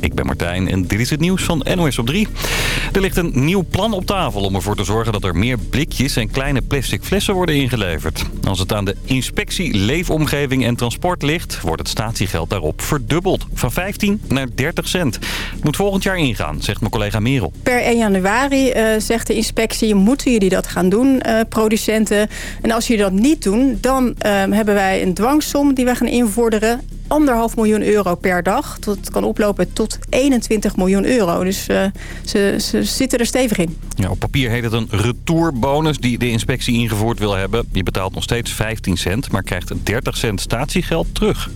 Ik ben Martijn en dit is het nieuws van NOS op 3. Er ligt een nieuw plan op tafel om ervoor te zorgen dat er meer blikjes en kleine plastic flessen worden ingeleverd. Als het aan de inspectie Leefomgeving en Transport ligt, wordt het statiegeld daarop verdubbeld. Van 15 naar 30 cent. Het moet volgend jaar ingaan, zegt mijn collega Merel. Per 1 januari uh, zegt de inspectie, moeten jullie dat gaan doen, uh, producenten. En als jullie dat niet doen, dan uh, hebben wij een dwangsom die wij gaan invorderen anderhalf miljoen euro per dag. Dat kan oplopen tot 21 miljoen euro. Dus ze, ze zitten er stevig in. Ja, op papier heet het een retourbonus die de inspectie ingevoerd wil hebben. Je betaalt nog steeds 15 cent, maar krijgt 30 cent statiegeld terug.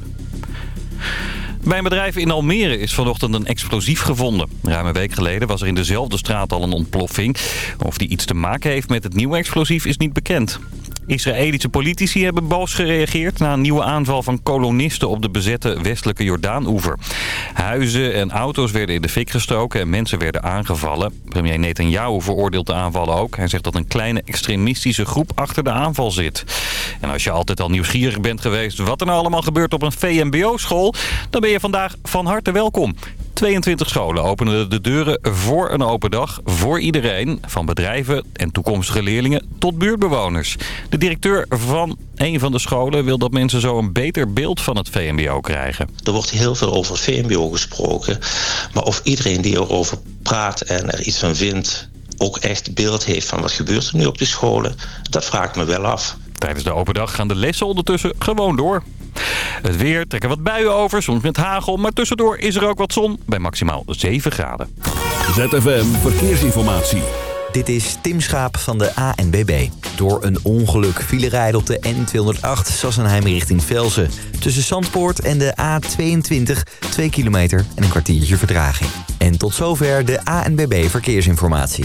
Bij een bedrijf in Almere is vanochtend een explosief gevonden. Ruim een week geleden was er in dezelfde straat al een ontploffing. Of die iets te maken heeft met het nieuwe explosief is niet bekend. Israëlische politici hebben boos gereageerd na een nieuwe aanval van kolonisten op de bezette westelijke Jordaan-oever. Huizen en auto's werden in de fik gestoken en mensen werden aangevallen. Premier Netanyahu veroordeelt de aanvallen ook. Hij zegt dat een kleine extremistische groep achter de aanval zit. En als je altijd al nieuwsgierig bent geweest wat er nou allemaal gebeurt op een VMBO-school, dan ben je vandaag van harte welkom. 22 scholen openen de deuren voor een open dag voor iedereen. Van bedrijven en toekomstige leerlingen tot buurtbewoners. De directeur van een van de scholen wil dat mensen zo een beter beeld van het VMBO krijgen. Er wordt heel veel over het VMBO gesproken. Maar of iedereen die erover praat en er iets van vindt... ook echt beeld heeft van wat gebeurt er nu op de scholen... dat vraag ik me wel af. Tijdens de open dag gaan de lessen ondertussen gewoon door. Het weer trekken wat buien over, soms met hagel. Maar tussendoor is er ook wat zon bij maximaal 7 graden. ZFM Verkeersinformatie. Dit is Tim Schaap van de ANBB. Door een ongeluk vielen rijden op de N208 Sassenheim richting Velsen. Tussen Zandpoort en de A22 2 kilometer en een kwartiertje vertraging. En tot zover de ANBB Verkeersinformatie.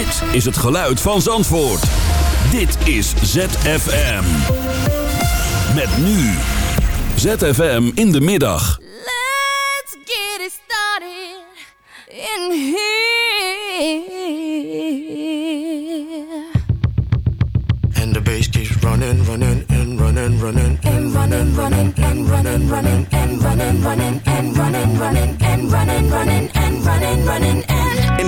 Dit is het geluid van Zandvoort. Dit is ZFM. Met nu. ZFM in de middag. Let's get it started in here. And the bass keeps running, running, and running, running, and running, running, and running, running, and running, running, and running, running, and running, running, and running, running,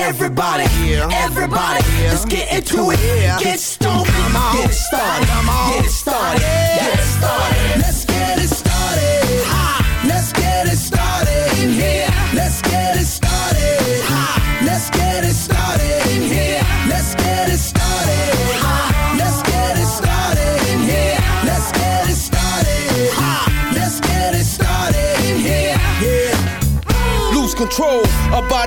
Everybody, everybody, let's get into it. Get stoked, get it started, get it started, get it started. Let's get it started. Ha! Let's get it started in here. Let's get it started. Ha! Let's get it started in here. Let's get it started. Ha! Let's get it started in here. Let's get it started. Ha! Let's get it started in here. Yeah. Lose control,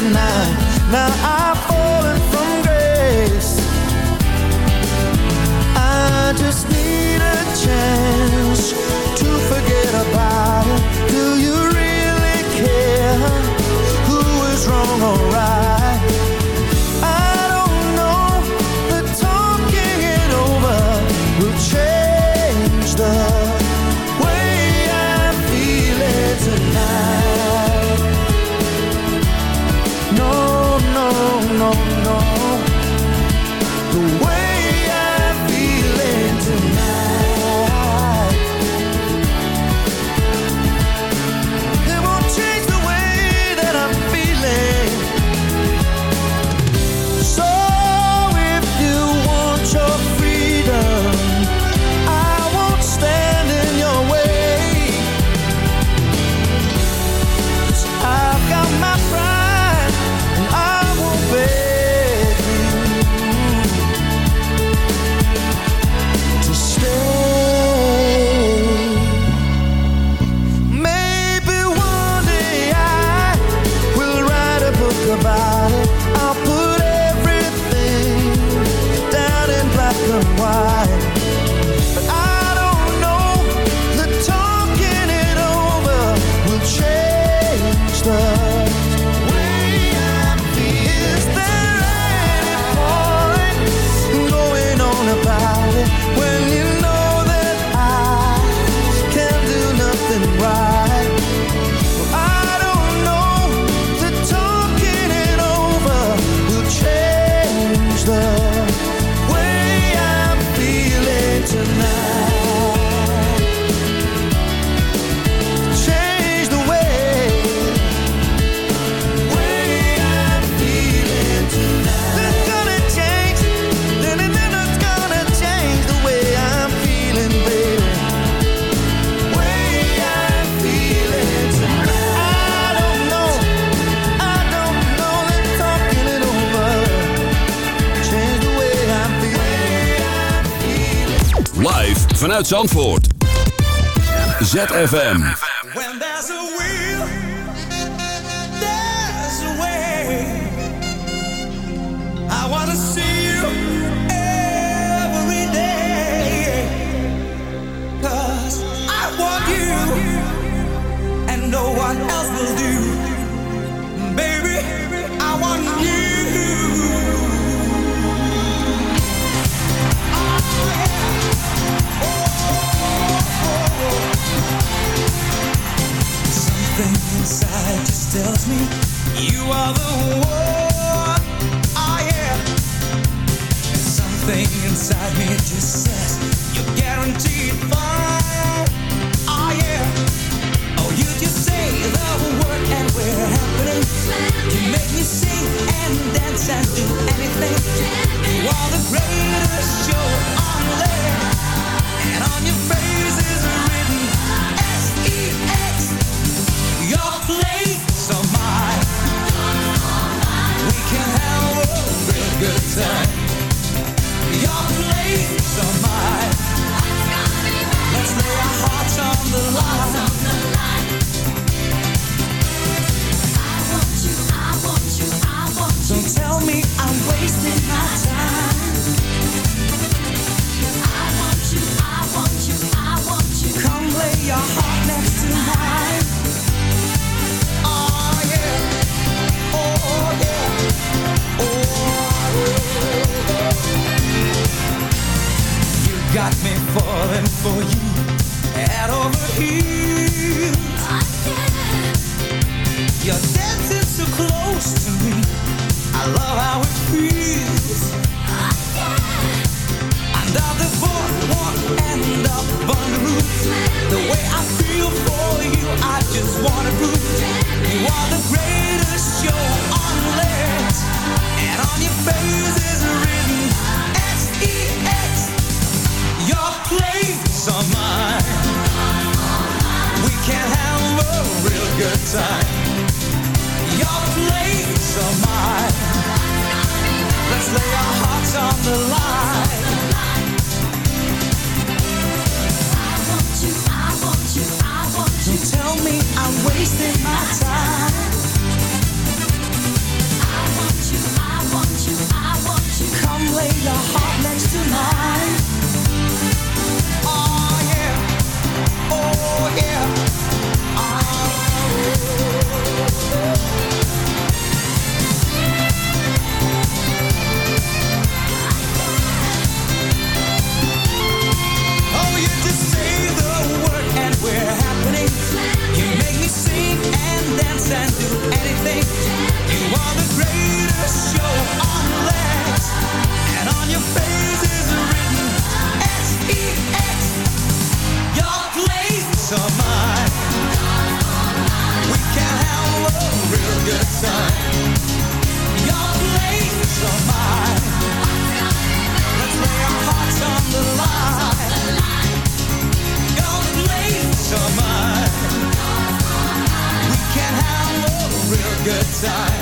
Now. I've fallen Zandvoort. ZFM. Come lay your heart good time.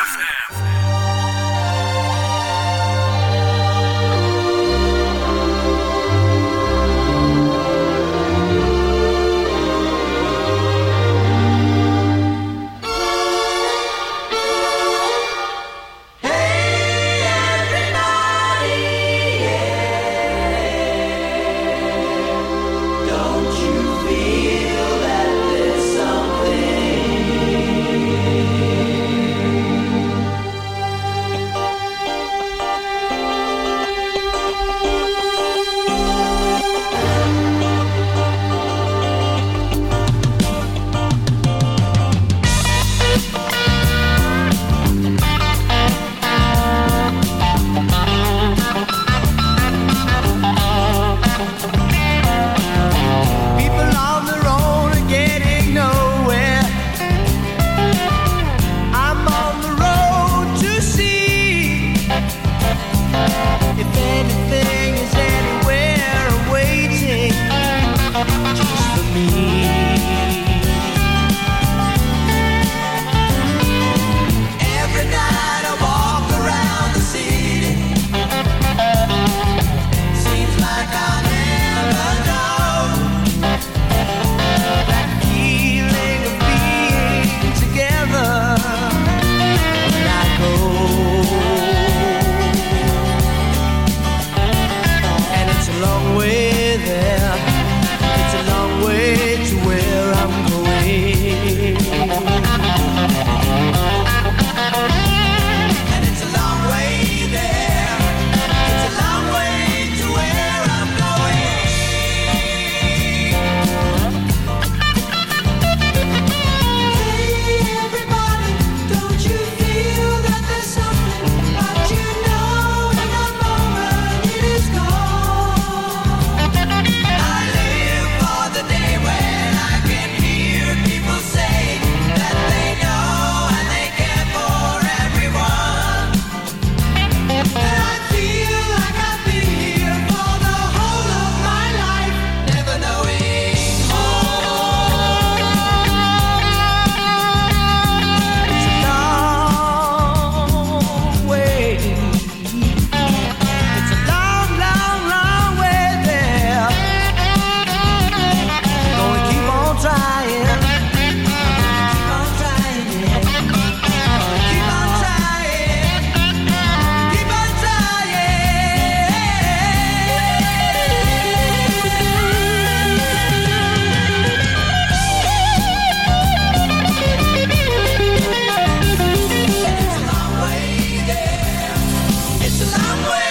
It's a long way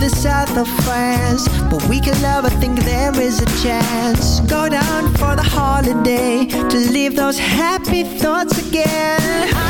the south of France, but we can never think there is a chance. Go down for the holiday to leave those happy thoughts again. I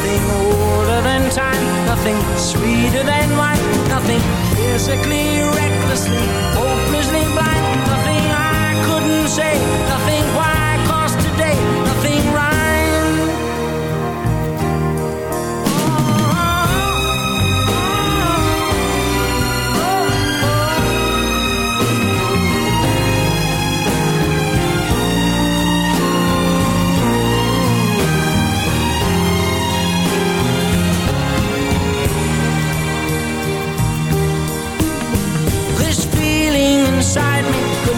than time, nothing sweeter than wine, nothing physically, recklessly, oh,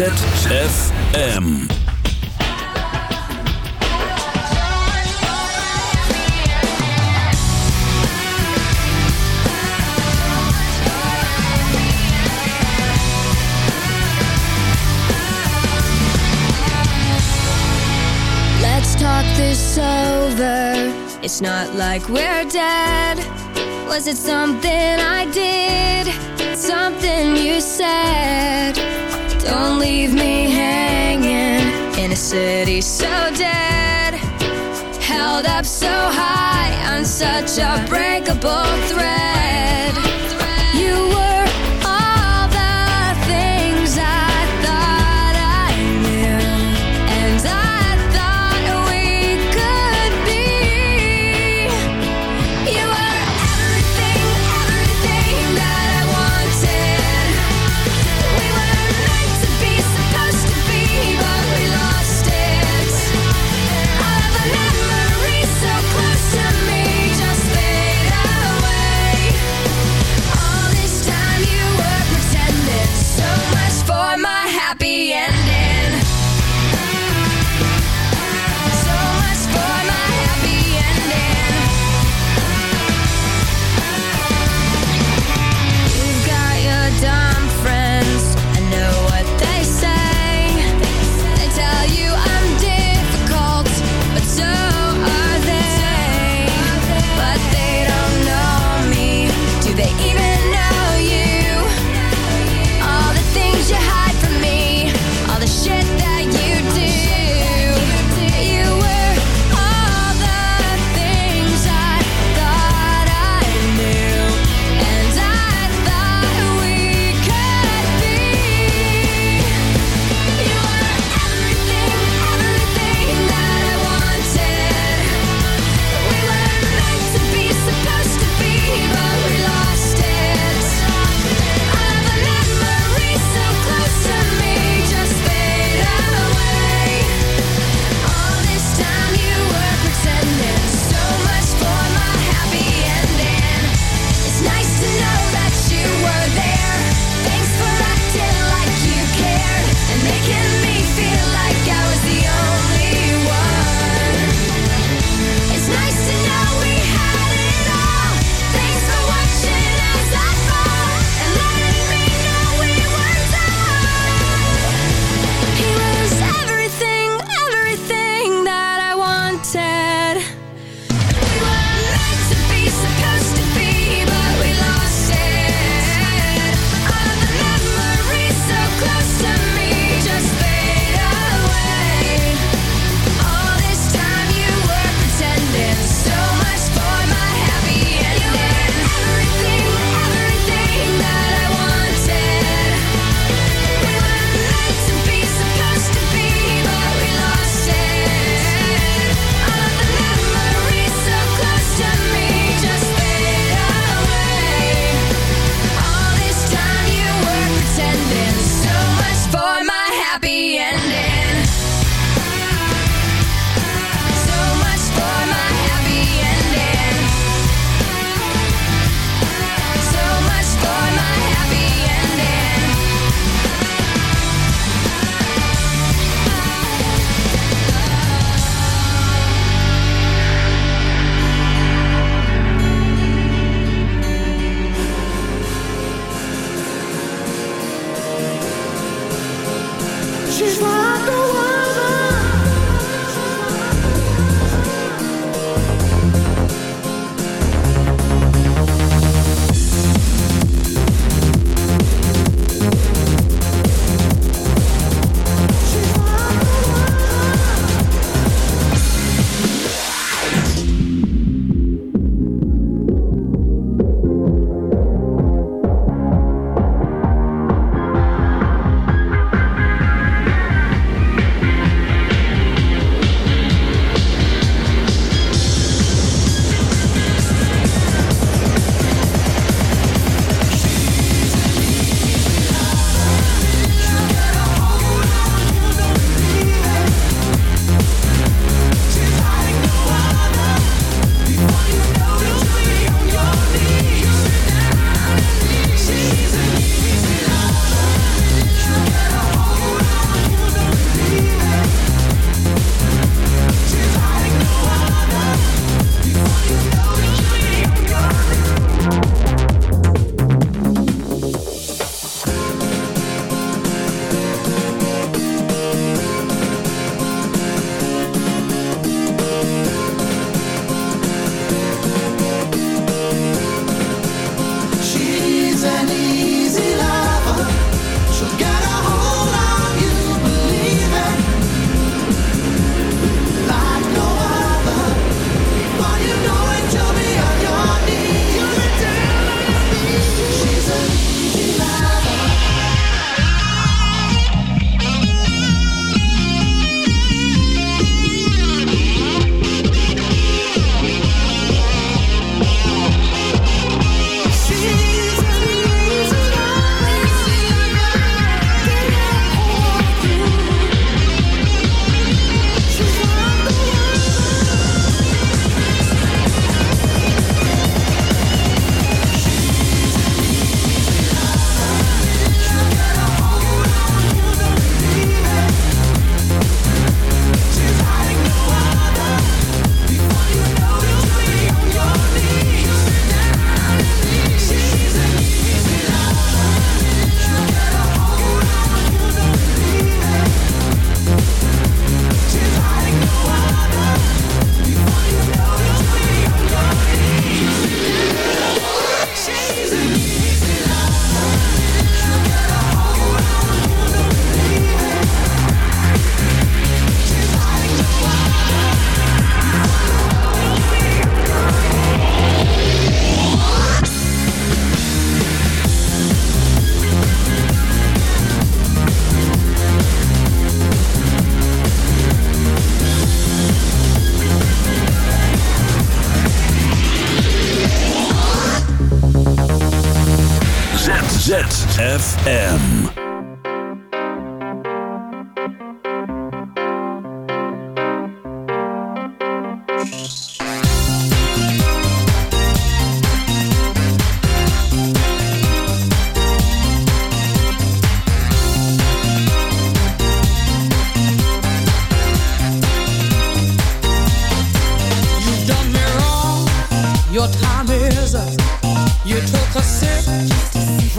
ZFM. It's not like we're dead Was it something I did? Something you said don't leave me hanging in a city so dead. Held up so high on such a breakable thread.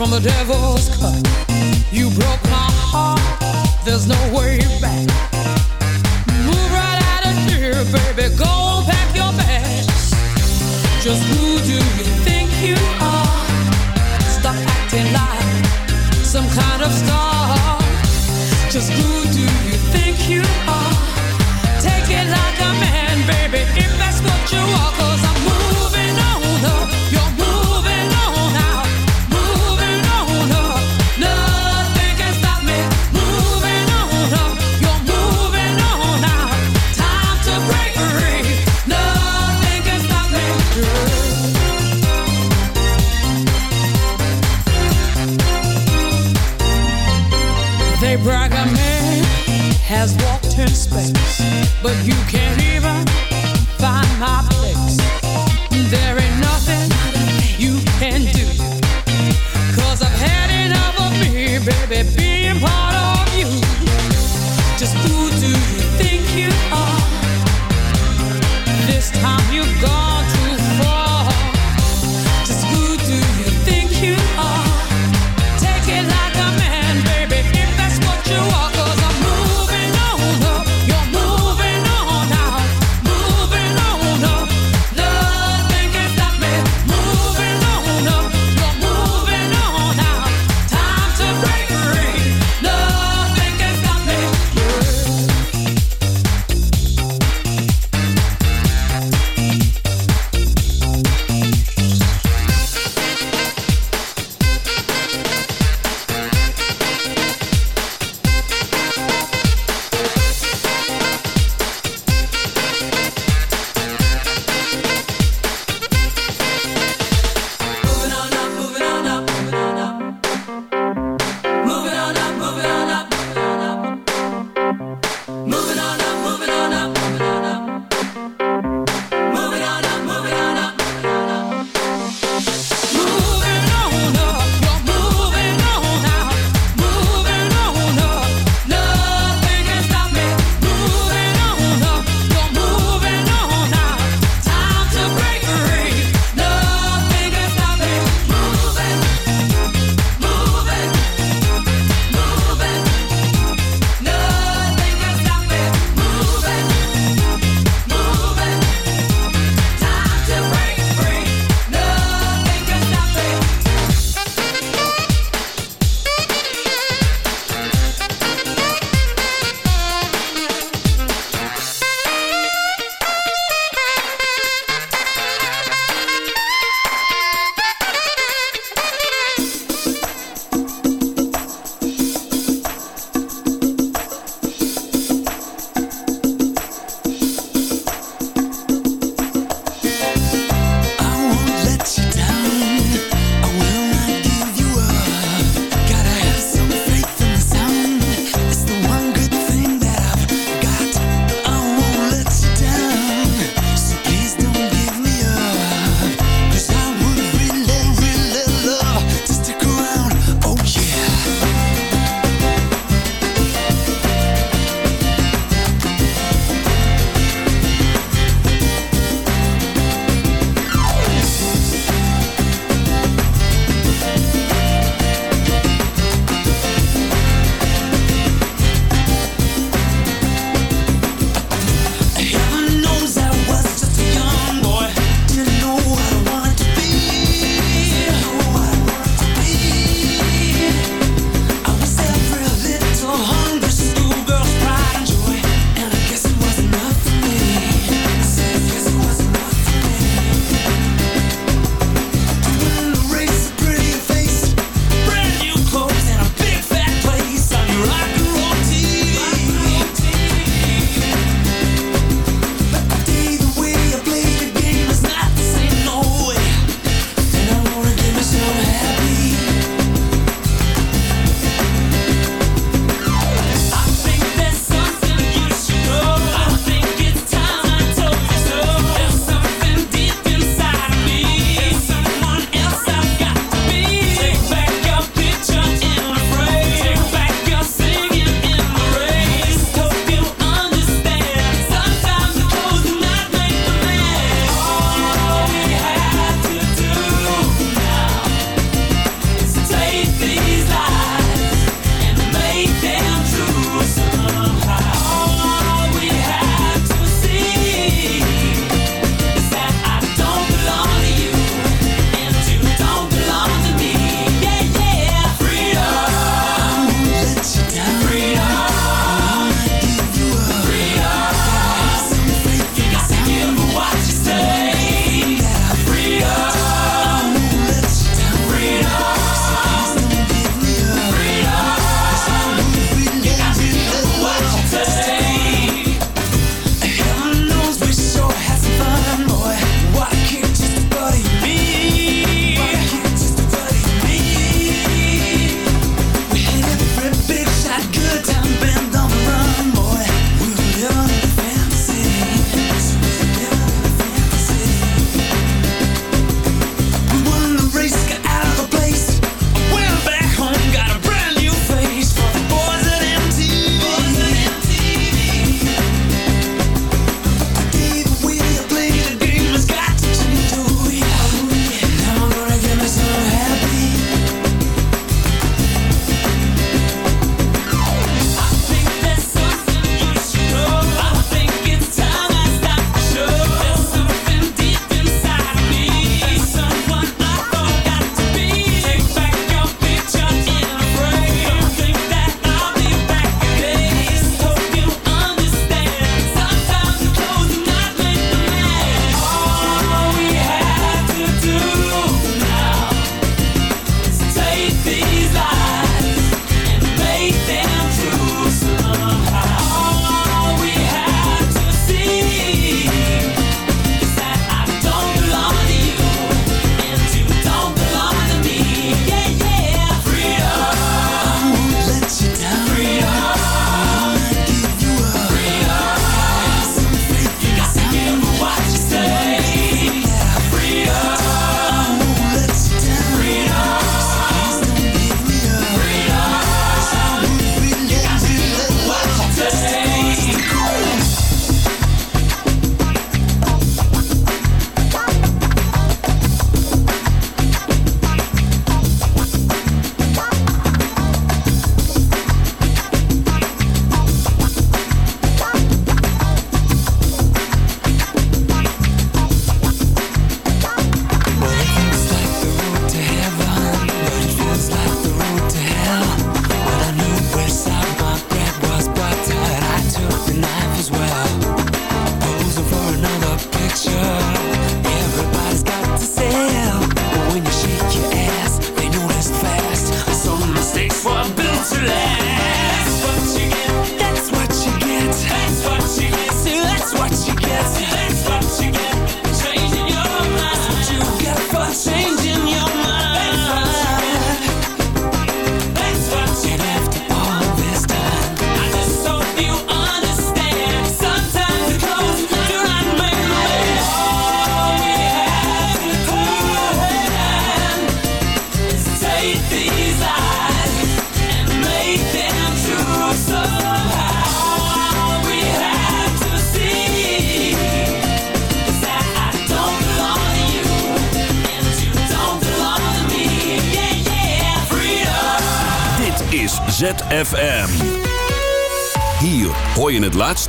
From the devil's cup. You broke